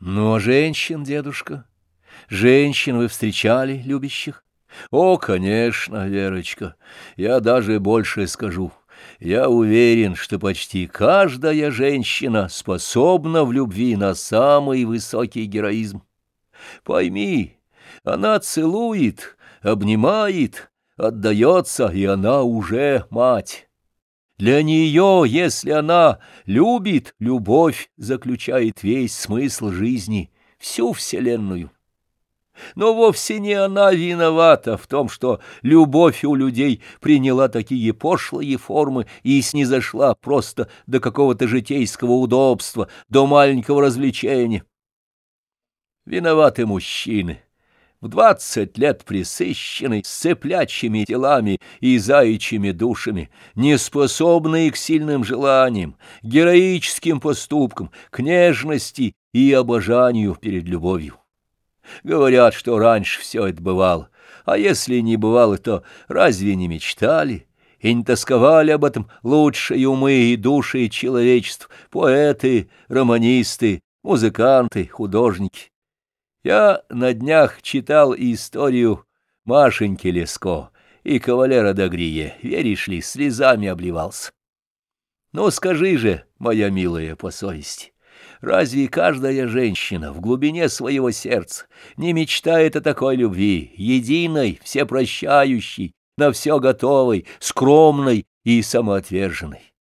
Ну, а женщин, дедушка? Женщин вы встречали, любящих? О, конечно, Верочка, я даже больше скажу. Я уверен, что почти каждая женщина способна в любви на самый высокий героизм. Пойми, она целует, обнимает, отдается, и она уже мать. Для нее, если она любит, любовь заключает весь смысл жизни, всю вселенную. Но вовсе не она виновата в том, что любовь у людей приняла такие пошлые формы и снизошла просто до какого-то житейского удобства, до маленького развлечения. Виноваты мужчины, в двадцать лет присыщенный, с цеплячими телами и заячьими душами, неспособные к сильным желаниям, героическим поступкам, к нежности и обожанию перед любовью. Говорят, что раньше все это бывало, а если не бывало, то разве не мечтали и не тосковали об этом лучшие умы и души человечеств, поэты, романисты, музыканты, художники? Я на днях читал историю Машеньки Леско и кавалера Дагрие, веришь ли, слезами обливался. Ну, скажи же, моя милая, по совести, разве каждая женщина в глубине своего сердца не мечтает о такой любви, единой, всепрощающей, на все готовой, скромной и самоотверженной?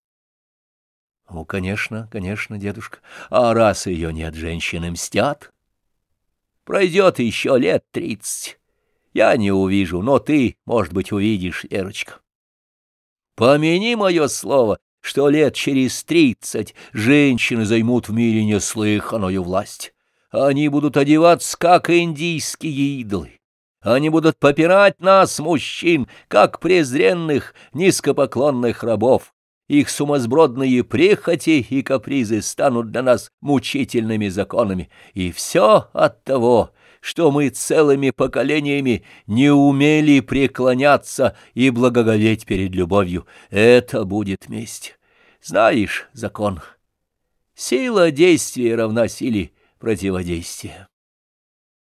Ну, конечно, конечно, дедушка, а раз ее нет, женщины мстят. Пройдет еще лет тридцать. Я не увижу, но ты, может быть, увидишь, Верочка. Помяни мое слово, что лет через тридцать женщины займут в мире неслыханную власть. Они будут одеваться, как индийские идолы. Они будут попирать нас, мужчин, как презренных, низкопоклонных рабов, их сумасбродные прихоти и капризы станут для нас мучительными законами. И все от того, что мы целыми поколениями не умели преклоняться и благоговеть перед любовью. Это будет месть. Знаешь закон. Сила действия равна силе противодействия.